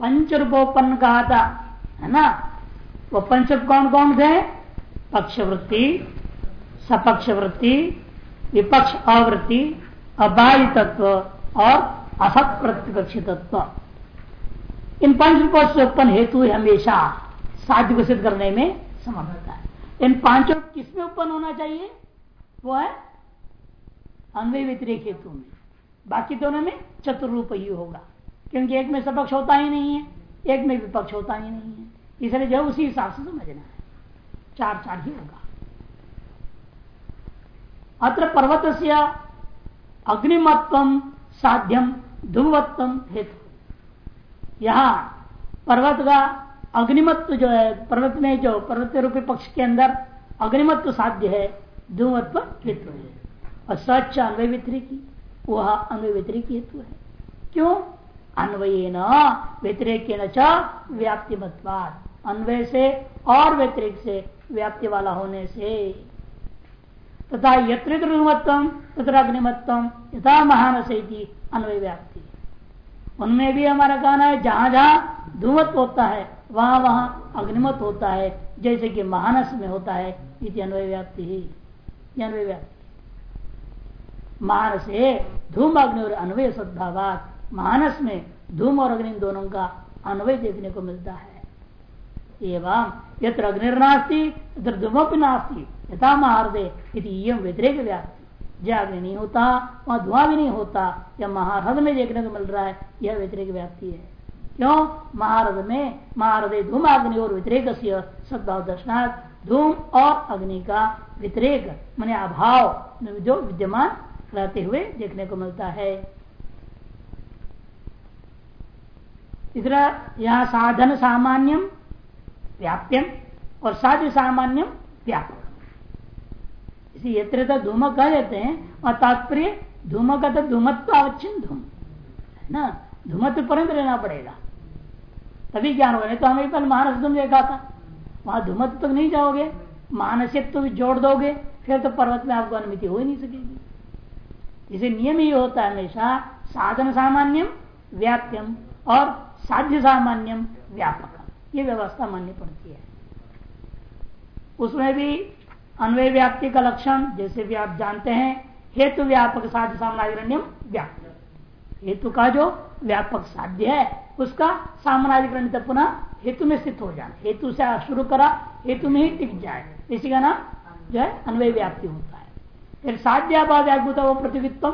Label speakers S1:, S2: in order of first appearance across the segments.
S1: पंच रूपोपन्न कहा था है ना? वो पंच कौन कौन थे? पक्ष वृत्ति सपक्ष वृत्ति विपक्ष अवृत्ति अबाह्य तत्व और असत प्रतिपक्षी तत्व इन पंच रूपों से उत्पन्न हेतु हमेशा साध्य सिद्ध करने में समर्थ होता है। इन पाँचों किसमें उत्पन्न होना चाहिए? वो है अन्वय व्यतिरेक हेतु में। बाकी दोनों में चतुर्रूप ही होगा। क्योंकि एक में सपक्ष होता ही नहीं है, एक में विपक्ष होता ही नहीं है। इसलिए जो उसी हिसाब से समझना है। चार चार ही होगा। अत्र पर्वत से अग्निमत्व साध्यम धूमत्व हेतु। यहाँ पर्वत का अग्निमत्व जो है, पर्वत में जो पर्वत रूपी पक्ष के अंदर अग्निमत्व साध्य है धूमत्व हेतु है। और सच अन्वय व्यतिरिकी वह अन्वय व्यतिरिक हेतु है। क्यों? अन्वय न व्यतिरेक व्याप्ति मतवाद अन्वय से और व्यतिरिक से व्याप्ति वाला होने से। तथा यत्र तथा अग्निमत्व यथा महान से अन्वय व्याप्ति। उनमें भी हमारा कहना है, जहाँ जहाँ धूमत्व होता है, वहाँ वहाँ अग्निमत होता है, जैसे कि महानस में होता है, इति अन्वय व्याप्ति ही। अन्वय व्याप्ति। मानस है धूम, अग्नि और अन्वय सद्भावात। मानस में धूम और अग्नि दोनों का अन्वय देखने को मिलता है। एवं यत्र अग्निर्नास्ती यत्र धूमपि नास्ती, यथा महारदे व्यतिरेक व्याप्ति। जय अग्नि नहीं होता, वहाँ धुआँ भी नहीं होता, या महारद में देखने को मिल रहा है, यह व्यतिरिक व्याप्ति है। क्यों? महारद में, महारदे धूम, अग्नि और व्यतिरेक सद्भाव दर्शनार्थ धूम और अग्नि का व्यतिरेक, मैंने अभाव जो विद्यमान रहते हुए देखने को मिलता है। इधर यहाँ साधन सामान्यम व्याप्यम और साध्य सामान्यम व्यापक। इसे यत्र तो धूम कह देते हैं और तात्पर्य धूम का तो धूमत्व अवच्छिन्न धूम, है ना? धूमत्व पर्यंत रहना पड़ेगा। तभी ज्ञान होगा। नहीं तो हमें कल मानस धूम देखा था। वहाँ धूमत्व तक नहीं जाओगे मानसिक तो जोड़ दोगे, फिर तो पर्वत में आपको अनुमति हो ही नहीं सकेगी। इसे नियम ही होता है हमेशा साधन सामान्यम व्याप्यम और साध्य सामान्यम व्यापक ये व्यवस्था माननी पड़ती है। उसमें भी अन्वय व्याप्ति का लक्षण, जैसे भी आप जानते हैं, हेतु व्यापक साध्य सामनाधिकरण्यम व्याप्त। हेतु का जो व्यापक साध्य है, उसका तक पुनः हेतु में स्थित हो जाए हेतु से शुरू करा, हेतु में ही टिक जाए। इसी का नाम जो है अन्वय व्याप्ति होता है। फिर साध्याभाव व्यापभूत वो प्रतिवित्व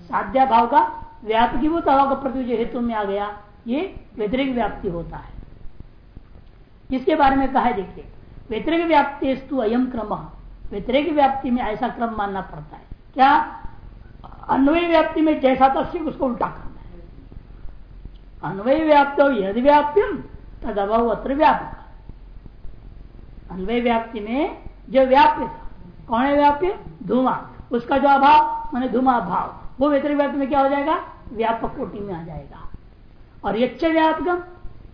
S1: साध्याभाव का व्यापकीभूत भाव का प्रति हेतु में आ गया। ये व्यतिरिक व्याप्ति होता है। जिसके बारे में कहा देखिए, व्यतिरिक व्याप्ति अयम क्रम, व्यतिरिक व्याप्ति में ऐसा क्रम मानना पड़ता है। क्या? अन्वय व्याप्ति में जैसा था सिर्फ़ उसको उल्टा करना है। अन्वय व्याप्त हो यदि व्याप्यम तद अभाव अत्र व्यापक। अन्वय व्याप्ति में जो व्याप्य था, कौन है व्याप्य? धुमा। उसका जो अभाव, मैंने धुमा भाव वो व्यतिरिक व्याप्ति में क्या हो जाएगा? व्यापक कोटि में आ जाएगा। और यच्च व्यापक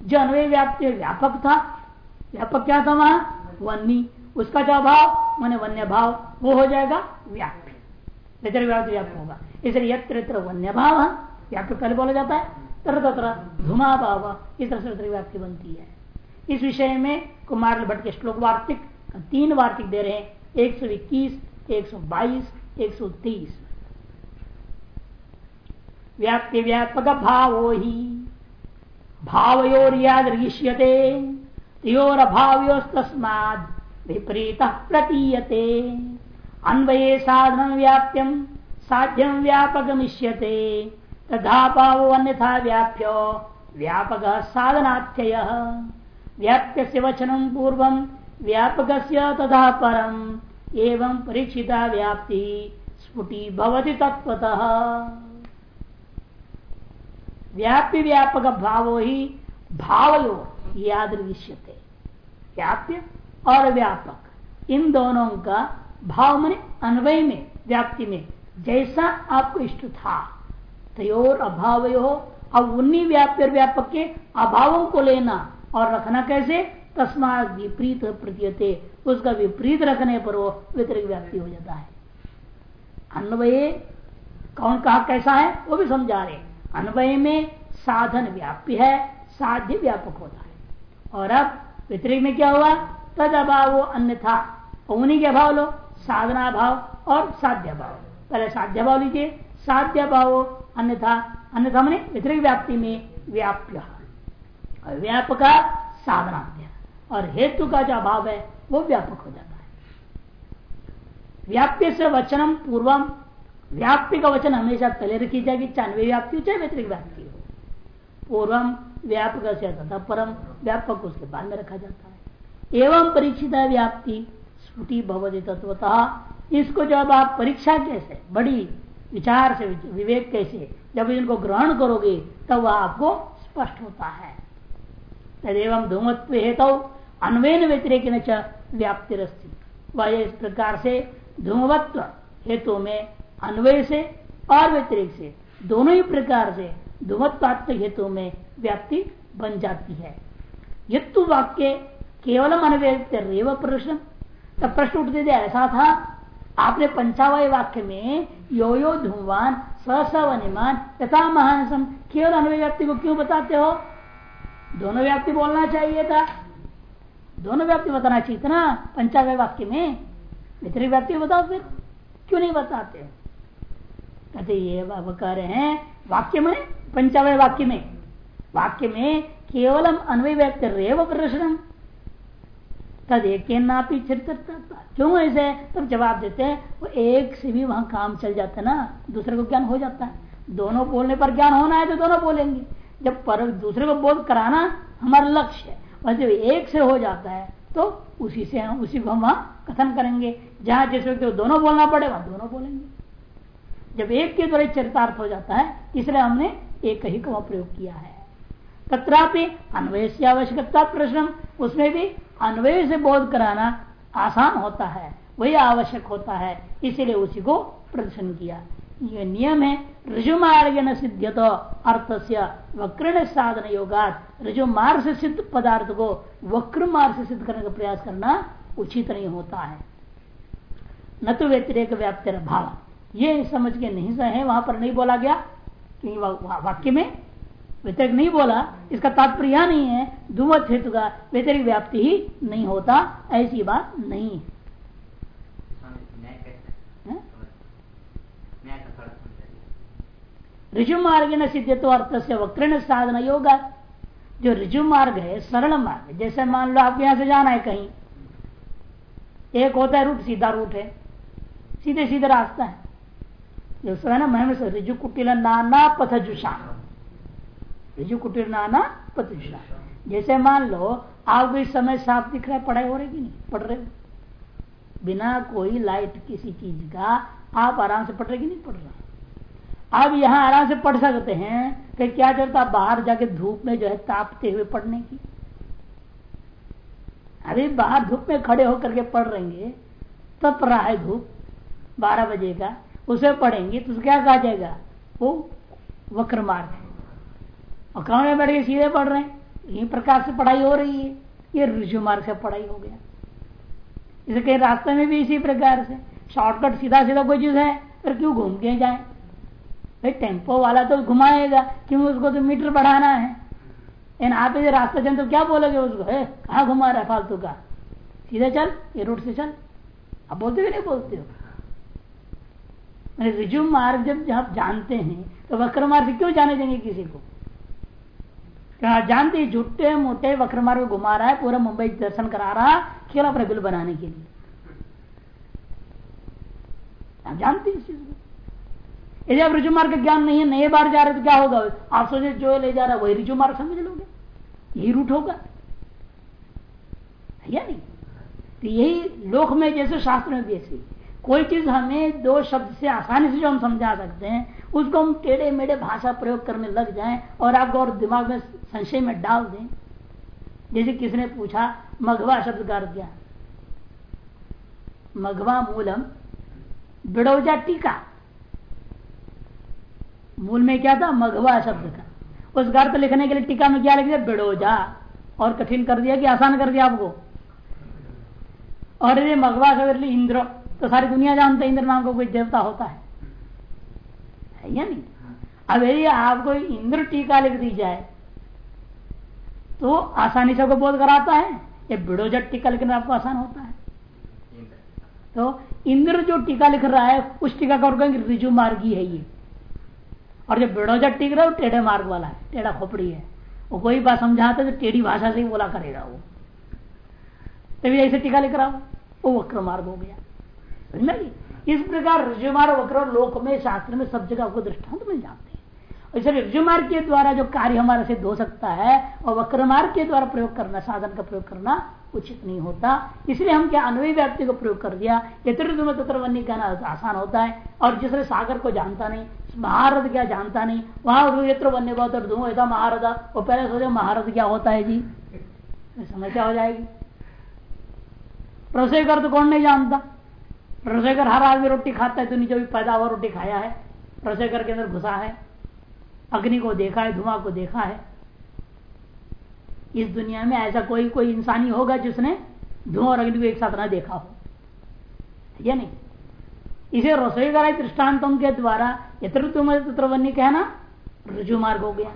S1: जो अन्वय व्याप्ति व्यापक था। व्यापक क्या था वहाँ? वन्नी। उसका जो अभाव, मैंने वन्य भाव वो हो जाएगा व्याप्य व्यतिरिक व्याप्ति व्यापक होगा। इसलिए यत्र यत्र वन्य भाव व्यापक पहले बोला जाता है। तर धुमा भाव इस तरह से व्याप्ति बनती है। इस विषय में कुमार भट्ट के श्लोक वार्तिक, तीन वार्तिक दे रहे हैं। एक सौ इक्कीस, एक सौ बाईस, एक सौ तेईस व्याप्ति व्यापक भावो ही भावयोर यादृश्यते तयोर अभाव्योस्तस्माद विपरीत प्रतीयते। अन्वये साधन व्याप्यम साध्यम व्यापक मिश्यते तथा भाव अन्यथा व्याप्यो व्यापक साधनाथ्यय व्याप्य से वचनम पूर्वम व्यापक तथा परम एवं परीक्षिता व्याप्ति स्फुटी भवती तत्वतः व्याप्य व्यापक भावो ही भावयो याद व्याप्य और व्यापक। इन दोनों का भाव मन अन्वय में, व्याप्ति में, जैसा आपको इष्ट था। तयोर अभाव हो, अब उन्हीं व्याप्य और व्यापक के अभावों को लेना और रखना कैसे? तस्मा विपरीत प्रतीयते। उसका विपरीत रखने पर वो व्यतिरिक व्याप्ति हो जाता है। अन्वय कौन कहा कैसा है, वो भी समझा रहे अन्वय में साधन व्याप्य है, साध्य व्यापक होता है। और अब व्यतिरिक में क्या हुआ? तद अभाव अन्यथा। उन्हीं के अभाव लो, साधना भाव और साध्य भाव। पहले साध्य भाव लीजिए, साध्य भाव अन्यथा। अन्यथा मैंने व्यतिरिक व्याप्ति में व्याप्य। व्यापक साधना और हेतु का जो अभाव है, वो व्यापक हो जाता है। व्याप्य से वचनम पूर्वम व्याप्ति का वचन हमेशा पहले रखी जाएगी चाहे व्याप्ति हो चाहे व्यतिरिक व्याप्ति हो। पूर्वम व्यापक से तथा परम व्यापक उसके बाद में रखा जाता है। एवं परीक्षित व्याप्ति स्फुटी भवदी तत्वतः। इसको जब आप परीक्षा कैसे, बड़ी विचार से, विवेक कैसे, जब इनको ग्रहण करोगे, तब वह आपको स्पष्ट होता है। तदेव धूमत्व हेतु अन्वयन व्यतिरेक व्याप्ति वह इस प्रकार से धूमवत्व हेतु में अन्वय से और व्यतिरिक से, दोनों ही प्रकार से धूमत्वात्मक हेतु में व्याप्ति बन जाती है। यत्तु वाक्य केवल रेव प्रश्न तब प्रश्न उठ दे ऐसा था, आपने पंचावय वाक्य में यो यो धूमवान सवनिमान यथा महानसम, केवल अन्वय व्याप्ति को क्यों बताते हो? दोनों व्याप्ति बोलना चाहिए था। दोनों व्याप्ति बताना चाहिए था ना, पंचावय वाक्य में। व्यतिरिक व्याप्ति बताओ फिर, क्यों नहीं बताते? हो कहते ये हैं। वाक्य में पंचावय वाक्य में वाक्य में केवलम अन्वय व्यक्त रेव प्रदर्शन तद एक क्यों ऐसे तब जवाब देते हैं, वो एक से भी वहाँ काम चल जाता है ना, दूसरे को ज्ञान हो जाता है। दोनों बोलने पर ज्ञान होना है तो दोनों बोलेंगे। जब पर दूसरे को बोध कराना हमारा लक्ष्य है, और जब एक से हो जाता है तो उसी से हम, उसी को हम वहाँ कथन करेंगे। जहाँ जिस व्यक्ति को दोनों बोलना पड़े, वहाँ दोनों बोलेंगे। जब एक के द्वारा चरितार्थ हो जाता है, इसलिए हमने एक ही का प्रयोग किया है। तथापि अन्वय से आवश्यकता प्रश्न उसमें भी अन्वय से बोध कराना आसान होता है, वही आवश्यक होता है, इसीलिए उसी को प्रदर्शन किया। ये नियम है ऋजु मार्ग न सिद्ध तो अर्थ से वक्र साधन योगा ऋजु मार्ग से सिद्ध पदार्थ को वक्र मार्ग से सिद्ध करने का प्रयास करना उचित नहीं होता है। न तो व्यतिरेक व्याप्ति भाव। ये समझ के नहीं है वहाँ पर नहीं बोला गया। क्योंकि वाक्य में व्यतिरिक नहीं बोला इसका तात्पर्य नहीं है धुवत हेतु का व्यतिरिक व्याप्ति ही नहीं होता ऐसी बात नहीं है। ऋजु मार्ग न सिद्ध तो अर्थ से वक्रण साधन योगा। जो ऋजु मार्ग है सरल मार्ग जैसे मान लो आपको यहाँ से जाना है कहीं। एक होता है रूट सीधा रूट है। सीधे सीधे रास्ता है। जो है ना महिम से ऋजु कुटिल नाना पथजुषा ऋजु कुटिल नाना पथजुषा जैसे मान लो आपको इस समय साफ़ दिख रहा है पढ़ाई हो रही कि नहीं पढ़ रहे बिना कोई लाइट किसी चीज़ का आप आराम से पढ़ रहे कि नहीं पढ़ रहे अब यहाँ आराम से पढ़ सकते हैं कि क्या चलता बाहर जाके धूप में जो है तापते हुए पढ़ने की अभी बाहर धूप में खड़े होकर के पढ़ रहेंगे तप रहा है धूप बारह बजे का उसे पढ़ेंगे तो क्या कहा जाएगा? वो वक्र मार्ग है। और कौन में बैठ के सीधे पढ़ रहे हैं? यही प्रकार से पढ़ाई हो रही है। ये ऋषि मार्ग से पढ़ाई हो गया। इसे कहीं रास्ते में भी इसी प्रकार से। शॉर्टकट सीधा सीधा कोई चीज़ है, फिर क्यों घूम के जाए? भाई, टेंपो वाला तो घुमाएगा, क्यों उसको तो मीटर बढ़ाना है? लेकिन आप यदि रास्ता चल तो क्या बोलोगे उसको? है, कहा घुमा रहा है फालतू का? सीधे चल, ये रूट से चल। आप बोलते हो नहीं बोलते हो। रिज्यूम मार्ग जब आप जानते हैं तो वक्र मार्ग क्यों जाने देंगे किसी को? क्या जानते हैं झूठे मोटे वक्र मार्ग घुमा रहा है, पूरा मुंबई दर्शन करा रहा, केवल अपने बिल बनाने के लिए। आप जानते हैं इस चीज़ को? यदि आप ऋजु मार्ग का ज्ञान नहीं है, नए बार जा रहे तो क्या होगा? आप सोचे, जो ले जा रहा है, वही रिजु मार्ग समझ लोगे? यही रूट होगा। या नहीं? तो यही लोक में जैसे शास्त्र में भी ऐसे कोई चीज़ हमें दो शब्द से आसानी से जो हम समझा सकते हैं, उसको हम टेढ़े मेढ़े भाषा प्रयोग करने लग जाएँ और आपको और दिमाग में संशय में डाल दें। जैसे किसने पूछा, मघवा शब्द का अर्थ क्या? मघवा मूलम, बिड़ौजा टीका। मूल में क्या था? मघवा शब्द का। उस अर्थ लिखने के लिए टीका में क्या लिख दिया? बिड़ोजा। और कठिन कर दिया कि आसान कर दिया आपको? और ये मघवा शब्द इंद्र तो सारी दुनिया जानते इंद्र नाम का कोई देवता होता है। है या नहीं? अब यदि आपको इंद्र टीका लिख दी जाए तो आसानी से बोध कराता है। ये बिड़ोजट टीका लिखना आपको आसान होता है। तो इंद्र जो टीका लिख रहा है, उस टीका का रिजु मार्गी है ये। और जो बिड़ोजट टीक रहा है, वो टेढ़े मार्ग वाला है, टेढ़ा खोपड़ी है। वो कोई बात समझाता तो टेढ़ी भाषा से ही बोला करेगा वो। तभी ऐसे टीका लिख रहा हो, वो वक्र मार्ग हो गया। समझ इस प्रकार ऋजुमार वक्र लोक में, शास्त्र में सब जगह आपको दृष्टांत मिल जाते हैं। इसलिए ऋजुमार्ग के द्वारा जो कार्य हमारा सिद्ध हो सकता है, और वक्र मार्ग के द्वारा प्रयोग करना, साधन का प्रयोग करना उचित नहीं होता। इसलिए हम क्या अन्वय व्याप्ति को प्रयोग कर दिया? यत्र कहना आसान होता है, और जिसने सागर को जानता नहीं महारथ क्या जानता नहीं, वहाँ यत्र वन्य बहुत और धुआँ था वो पहले सोचे महारथ क्या होता है जी? समस्या हो जाएगी। रसोई कर तो कौन नहीं जानता? रसोई कर हर आदमी रोटी खाता है तो नीचे भी पैदा हुआ रोटी खाया है। रसोई कर के अंदर घुसा है। अग्नि को देखा है, धुआँ को देखा है। इस दुनिया में ऐसा कोई कोई इंसानी होगा जिसने धुआँ और अग्नि को एक साथ ना देखा हो। या नहीं? इसे रसोई कराई दृष्टान्तों के द्वारा यत्र वन्य कहना रुजु मार्ग हो गया।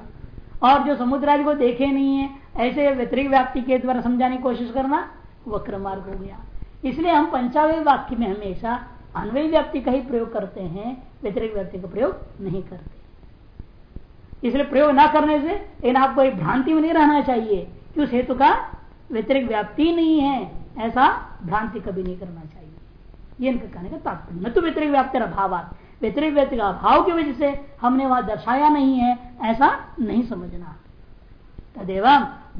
S1: और जो समुद्र आदि को देखे नहीं है, ऐसे व्यतिरिक्त व्याप्ति के द्वारा समझाने की कोशिश करना वक्र मार्ग हो गया। इसलिए हम पंचावय वाक्य में हमेशा अन्वय व्याप्ति का ही प्रयोग करते हैं व्यतिरिक व्याप्ति का प्रयोग नहीं करते। इसलिए प्रयोग ना करने से, लेकिन आपको एक भ्रांति में नहीं रहना चाहिए कि उस हेतु का व्यतिरिक व्याप्ति नहीं है। ऐसा भ्रांति कभी नहीं करना चाहिए। ये इनका कहने का तात्पर्य। न तो व्यतिरिक व्याप्ति अभाव व्यतिरिक व्यक्ति का अभाव की वजह से हमने वहाँ दर्शाया नहीं है, ऐसा नहीं समझना। तदेव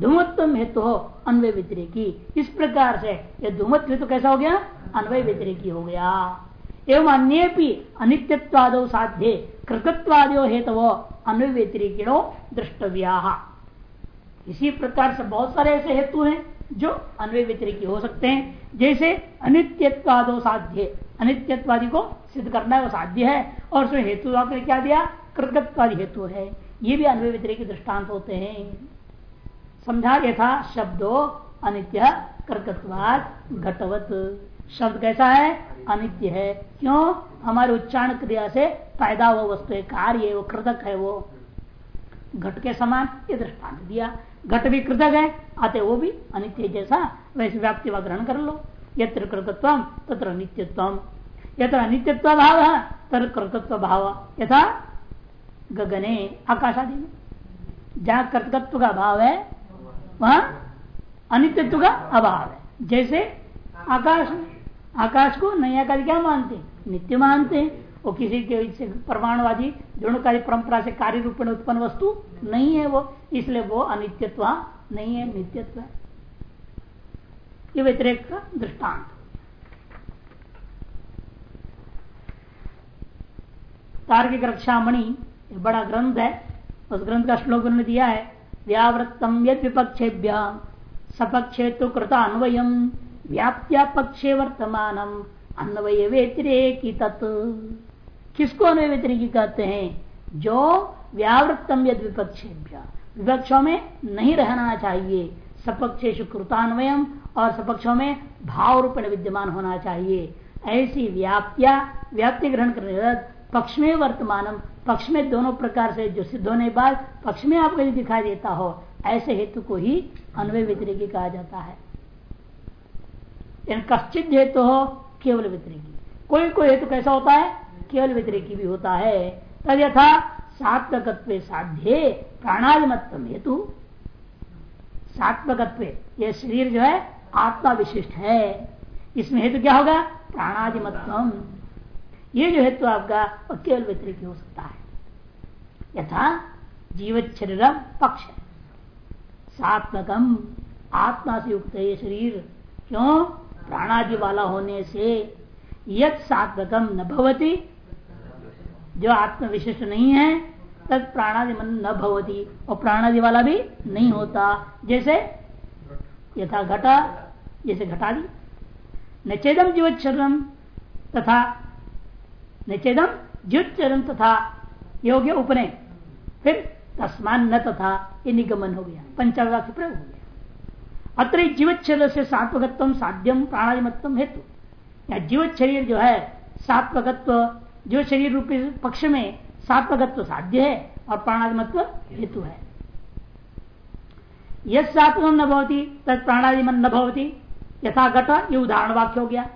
S1: धूमत्व हेतु हो, अन्वय व्यतिरेकी। इस प्रकार से यह धूमत्व हेतु कैसा हो गया? अन्वय व्यतिरेकी हो गया। एवं अन्य भी अनित्यत्वाद साध्य, कृतत्वादो हेतु अन्वय व्यतिरेकिणो दृष्टव्या इसी प्रकार से बहुत सारे ऐसे हेतु हैं जो अन्वय व्यतिरिकी हो सकते हैं। जैसे अनित्यत्वादो साध्य, अनित्यत्वादि को सिद्ध करना वो साध्य है, और उसमें हेतु आपने क्या दिया? कृतत्वादी हेतु है। ये भी अन्वय व्यतिरिकी दृष्टांत होते हैं। समझा यथा शब्दो अनित्य कर्कत्वाद घटवत। शब्द कैसा है? अनित्य है। क्यों? हमारे उच्चारण क्रिया से पैदा हुआ वस्तु है, कार्य वो कृतक है वो। घट के समान ये दृष्टांत दिया। घट भी कृतक है आते वो भी अनित्य जैसा। वैसे व्याप्ति व ग्रहण कर लो। यत्र कृतत्व तत्र नित्यत्व। यत्र अनित्यत्व भाव है तर कृतत्व भाव। यथा गगने आकाश आदि में। जहाँ कृतत्व का भाव है वहाँ अनित्यत्व का अभाव है। जैसे आकाश आकाश को नया का क्या मानते नित्य मानते हैं। वो किसी के परमाणुवादी दृढ़कारी परंपरा से कार्य रूप में उत्पन्न वस्तु नहीं है वो। इसलिए वो अनित्यत्व नहीं है, नित्यत्व है। ये व्यतिरेक का दृष्टांत। तार्किक रक्षा मणि बड़ा ग्रंथ है। उस ग्रंथ का श्लोक उन्होंने दिया है। व्यावृत्तम यद विपक्षेभ्य सपक्षे तो कृत अन्वयम व्याप्त्या पक्षे वर्तमान अन्वय व्यतिरेकी किसको अन्वय व्यतिरिकी कहते हैं? जो व्यावृत्तम यद विपक्षेभ्य विपक्षों में नहीं रहना चाहिए। सपक्षेश कृतान्वयम और सपक्षों में भाव रूप विद्यमान होना चाहिए। ऐसी व्याप्तिया, व्याप्ति ग्रहण करने पक्ष में वर्तमान पक्ष में दोनों प्रकार से, जो सिद्ध होने बाद पक्ष में आपको यदि दिखाई देता हो, ऐसे हेतु को ही अन्वय व्यतिरिकी कहा जाता है। कश्चित हेतु हो, केवल व्यतिरिकी कोई कोई हेतु कैसा होता है? केवल व्यतिरिकी भी होता है। तद यथा सात्वकत्व साध्य प्राणादिमत्व हेतु। सात्वकत्व यह शरीर जो है, आत्मा विशिष्ट है। इसमें हेतु क्या होगा? प्राणादिमत्व ये जो हेतु आपका केवल व्यतिरिक हो सकता है। यथा जीवित शरीर पक्ष। सात्मकम आत्मा से युक्त है शरीर क्यों? प्राणादि वाला होने से यद सात्वकम न भवती। जो आत्म विशिष्ट नहीं है, तद प्राणादि मन न भवती। और प्राणादि वाला भी नहीं होता। जैसे यथा घटा, जैसे घटादि। नचेदम जीवचरण तथा नचेदम जीवचरण तथा योग्य उपने फिर तस्मान न तथा ये निगमन हो गया पंचावदा से प्रयोग हो गया। अत्र जीवत शरीर से सात्वकत्व साध्यम प्राणादिमत्व हेतु। या जीवत शरीर जो है सात्वकत्व जो शरीर रूपी पक्ष में सात्वकत्व साध्य है और प्राणात्मत्व हेतु है। यद सात्वम न भवती तद प्राणादि मन न भवती। यथा घट, ये उदाहरण वाक्य हो गया।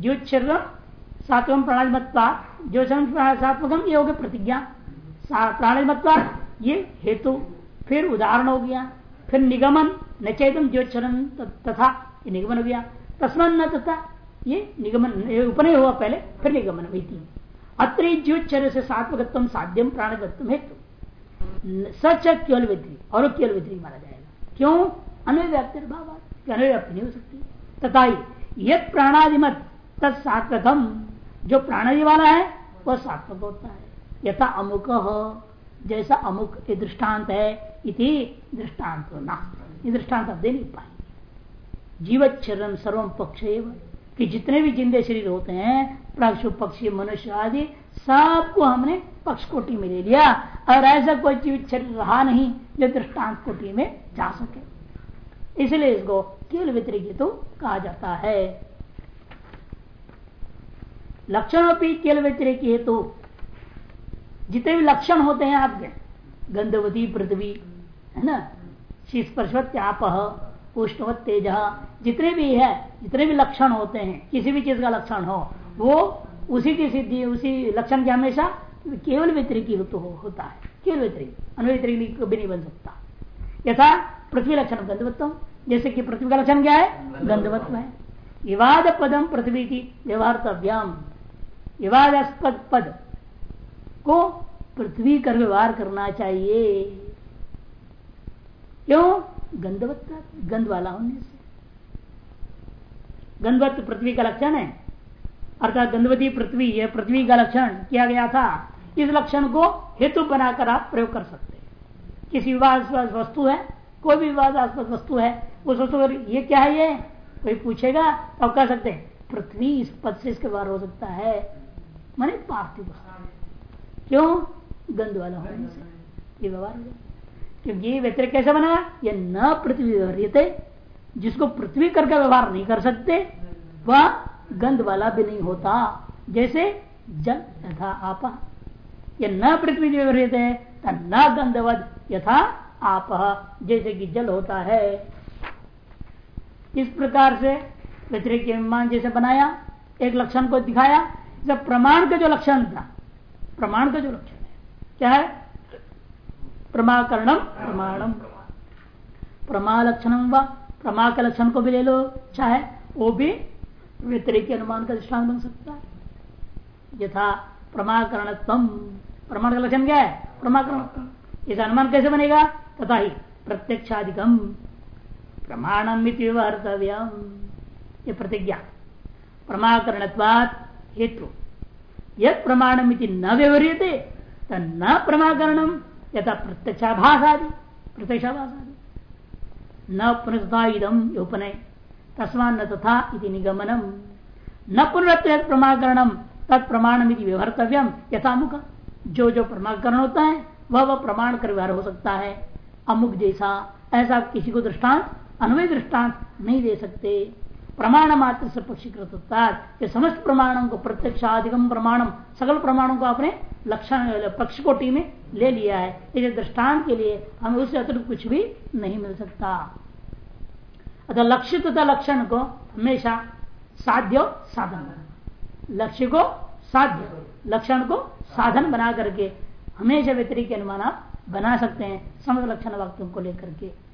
S1: जो शरीर सात्वम प्राणादि मत्वा जो सात्वकम ये हो गया प्रतिज्ञा। प्राणादि मत्वा ये हेतु। फिर उदाहरण हो गया, फिर निगमन न ज्योतिषरण तथा ये निगमन हो गया। तस्मन न तथा ये निगमन उपनय हुआ पहले, फिर निगमन हुई थी अत्र ज्योतिषर से सात्वकत्व साध्यम प्राणगत्व हेतु। सच केवल विधि और केवल विधि माना जाएगा। क्यों? अनव्याप्ति अनव्याप्ति नहीं हो सकती। तथा यद प्राणादिमत तत्सात्वकम जो प्राणादि वाला है, वह सात्वक होता है। यथा अमुक जैसा अमुक ये दृष्टांत है, इति दृष्टांत ना। ये दृष्टांत आप दे नहीं पाएँगे। जीवत शरण सर्व पक्ष कि जितने भी जिंदे शरीर होते हैं पशु पक्षी, मनुष्य आदि, सबको हमने पक्ष कोटि में ले लिया। और ऐसा कोई जीवित शरीर रहा नहीं, जो दृष्टांत कोटि में जा सके। इसलिए इसको केवल व्यतिरिक्त तो कहा जाता है। लक्षणों भी केवल व्यतिरिक्त हेतु जितने भी लक्षण होते हैं आपके, गंधवती, पृथ्वी, है ना? शीस्पर्शवत आप उष्णवत, तेज, जितने भी है, जितने भी लक्षण होते हैं, किसी भी चीज़ का लक्षण हो, वो उसी की सिद्धि, उसी लक्षण के हमेशा केवल व्यतिरिकी तो होता है। केवल व्यतिरिक अनुव्यतिरिक भी नहीं बन सकता। यथा पृथ्वी लक्षण गंधवत्व जैसे कि पृथ्वी का लक्षण क्या है? गंधवत्व है। विवाद पदम पृथ्वी की व्यवहारतव्यम। विवादास्पद पद। को पृथ्वी कर व्यवहार करना चाहिए। क्यों? गंधवत्ता गंध वाला होने से। गंधवत्त पृथ्वी का लक्षण है। अर्थात गंधवती पृथ्वी, यह पृथ्वी का लक्षण किया गया था। इस लक्षण को हेतु बनाकर आप प्रयोग कर सकते हैं। किसी विवादास्पद वस्तु है, कोई भी विवादास्पद वस्तु है, उस वस्तु ये क्या है ये? कोई पूछेगा तो कह सकते हैं, पृथ्वी इस पद से इसके बाहर हो सकता है। माने पार्थिव क्यों? गंध वाला होने से। ये व्यवहार हो क्योंकि ये व्यतिरिक कैसे बना? ये न पृथ्वी व्यवहारियते जिसको पृथ्वी करके व्यवहार नहीं कर सकते, वह गंध वाला भी नहीं होता। जैसे जल यथा आप। ये न पृथ्वी व्यवहारित है न गंधवद यथा आप। जैसे कि जल होता है। इस प्रकार से व्यतिरिक विमान जैसे बनाया, एक लक्षण को दिखाया। जब प्रमाण का जो लक्षण था प्रमाण का जो लक्षण है, क्या है? प्रमाकरणम, प्रमाणम। प्रमा लक्षणम व प्रमा के लक्षण को भी ले लो चाहे वो भी व्यतिरिक अनुमान का दृष्टान बन सकता है। यथा प्रमाकरण प्रमाण का लक्षण क्या है? प्रमाकरण इस अनुमान कैसे बनेगा? तथा ही प्रत्यक्षाधिकम प्रमाणम व्यवहारतव्यम ये प्रतिज्ञा। प्रमाकरण हेतु। यद प्रमाणम न व्यवहारियते न प्रमाकरणम यथा प्रत्यक्षाभास आदि प्रत्यक्षाभास आदि न पुनः इदम उपनय तस्मान न तथा इति निगमनम न पुनरत्व प्रमाकरणम तत्प्रमाण व्यवहारतव्यम यथामुख। जो जो प्रमाकरण होता है, वह वह प्रमाण कर व्यवहार हो सकता है। अमुक जैसा, ऐसा किसी को दृष्टांत, अन्वय दृष्टांत नहीं दे सकते। प्रमाण मात्र से पक्षीकृत है समस्त प्रमाणों को प्रत्यक्षाधिकम प्रमाणम, सकल प्रमाणों को आपने लक्षण, पक्ष कोटि में ले लिया है। इसे दृष्टांत के लिए हमें उससे अतिरिक्त कुछ भी नहीं मिल सकता। अतः लक्ष्य तथा लक्षण को हमेशा साध्य साधन लक्ष्य को साध्य, लक्षण को साधन बना करके हमेशा व्यतिरिक अनुमान आप बना सकते हैं। समझ लक्षण वाक्यों को लेकर के।